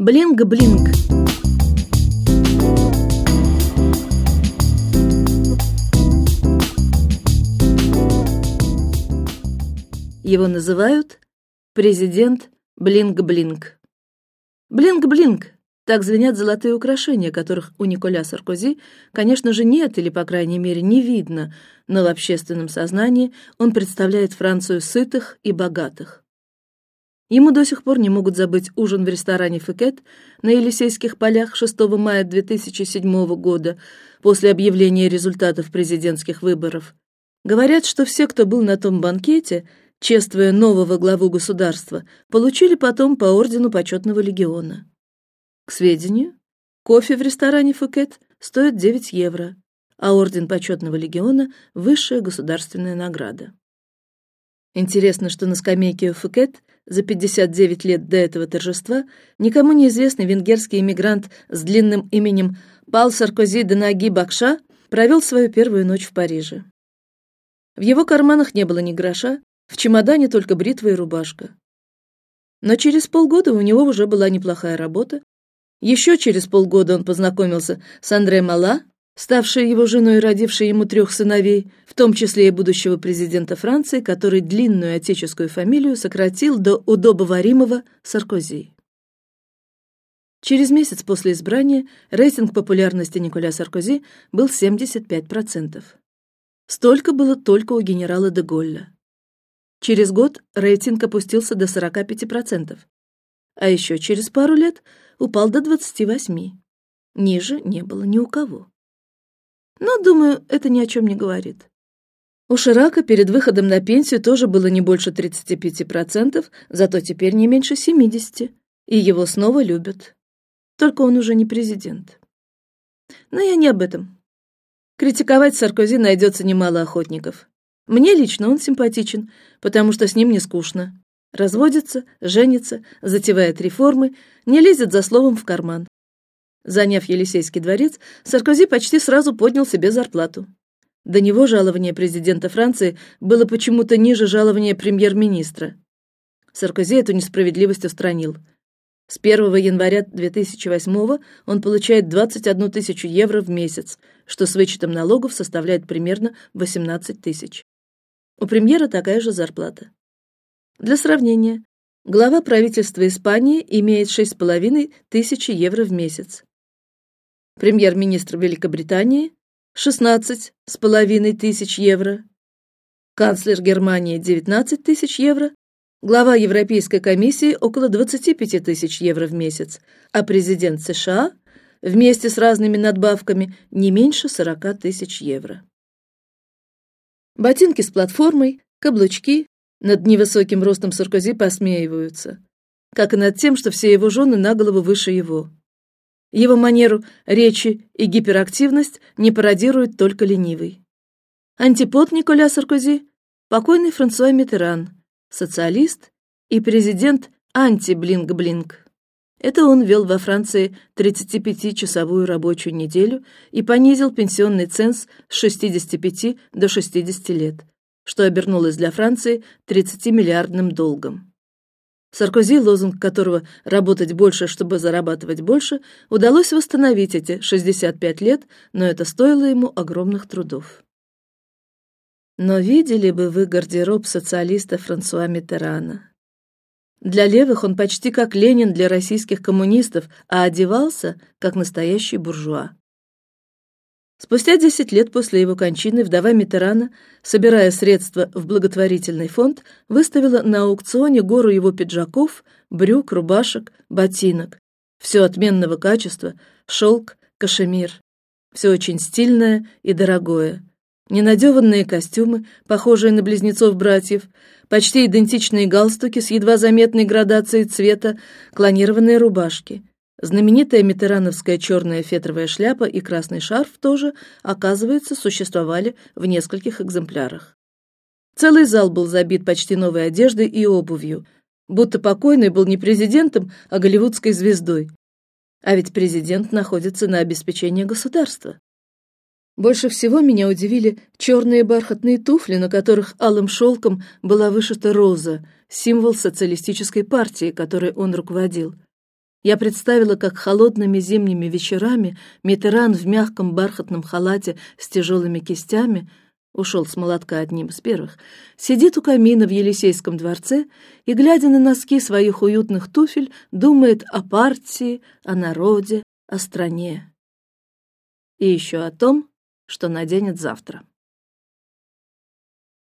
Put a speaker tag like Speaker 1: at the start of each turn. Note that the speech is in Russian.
Speaker 1: Блинг-блинг. Его называют президент Блинг-блинг. Блинг-блинг. Так звенят золотые украшения, которых у Николя Саркози, конечно же, нет или, по крайней мере, не видно, но в общественном сознании он представляет Францию сытых и богатых. Ему до сих пор не могут забыть ужин в ресторане Фекет на Елисейских полях 6 мая 2007 года после объявления результатов президентских выборов. Говорят, что все, кто был на том банкете, чествуя нового главу государства, получили потом по ордену почетного легиона. К сведению, кофе в ресторане Фукет стоит 9 евро, а орден почетного легиона – высшая государственная награда. Интересно, что на скамейке Фукет за 59 лет до этого торжества никому неизвестный венгерский иммигрант с длинным именем Пал Саркози де Наги Бакша провел свою первую ночь в Париже. В его карманах не было ни гроша, в чемодане только бритва и рубашка. Но через полгода у него уже была неплохая работа, еще через полгода он познакомился с Андре Мала, ставшей его женой и родившей ему трех сыновей, в том числе и будущего президента Франции, который длинную отеческую фамилию сократил до удобоваримого Саркози. Через месяц после избрания рейтинг популярности Николя Саркози был 75%. Столько было только у генерала де Голля. Через год рейтинг опустился до 45%, а еще через пару лет упал до двадцати восьми. Ниже не было ни у кого. Но, думаю, это ни о чем не говорит. У Ширака перед выходом на пенсию тоже было не больше 35%, зато теперь не меньше 70, и его снова любят. Только он уже не президент. Но я не об этом. Критиковать Саркози найдется немало охотников. Мне лично он симпатичен, потому что с ним не скучно разводится, женится, затевает реформы, не лезет за словом в карман. Заняв Елисейский дворец, Саркози почти сразу поднял себе зарплату. До него жалование президента Франции было почему-то ниже жалования премьер-министра. Саркози эту несправедливость устранил. С 1 января 2008 он получает 21 тысячу евро в месяц, что с вычетом налогов составляет примерно 18 тысяч. У премьера такая же зарплата. Для сравнения, глава правительства Испании имеет шесть с половиной тысячи евро в месяц. Премьер-министр Великобритании шестнадцать с половиной тысяч евро. Канцлер Германии девятнадцать тысяч евро. Глава Европейской комиссии около двадцати пяти тысяч евро в месяц, а президент США вместе с разными надбавками не меньше сорока тысяч евро. Ботинки с платформой, каблучки, над невысоким ростом Саркози посмеиваются, как и над тем, что все его жены на голову выше его. Его манеру речи и гиперактивность не пародирует только ленивый. Антипод Николя Саркози, покойный Франсуа Миттеран, социалист и президент анти-блинг-блинг. Это он ввел во Франции 35-часовую рабочую неделю и понизил пенсионный ценз с 65 до 60 лет, что обернулось для Франции 30-миллиардным долгом. Саркози, лозунг которого «работать больше, чтобы зарабатывать больше», удалось восстановить эти 65 лет, но это стоило ему огромных трудов. Но видели бы вы гардероб социалиста Франсуа Миттерана? Для левых он почти как Ленин для российских коммунистов, а одевался как настоящий буржуа. Спустя десять лет после его кончины вдова Митерана, собирая средства в благотворительный фонд, выставила на аукционе гору его пиджаков, брюк, рубашек, ботинок, все отменного качества, шелк, кашемир, все очень стильное и дорогое, ненадеванные костюмы, похожие на близнецов братьев, почти идентичные галстуки с едва заметной градацией цвета, клонированные рубашки Знаменитая митерановская черная фетровая шляпа и красный шарф тоже, оказывается, существовали в нескольких экземплярах. Целый зал был забит почти новой одеждой и обувью, будто покойный был не президентом, а голливудской звездой. А ведь президент находится на обеспечении государства. Больше всего меня удивили черные бархатные туфли, на которых алым шелком была вышита роза, символ социалистической партии, которой он руководил. Я представила, как холодными зимними вечерами Митеран в мягком бархатном халате с тяжелыми кистями ушел с молотка одним из первых, сидит у камина в Елисейском дворце и, глядя на носки своих уютных туфель, думает о партии, о народе, о стране и еще о том, что наденет завтра.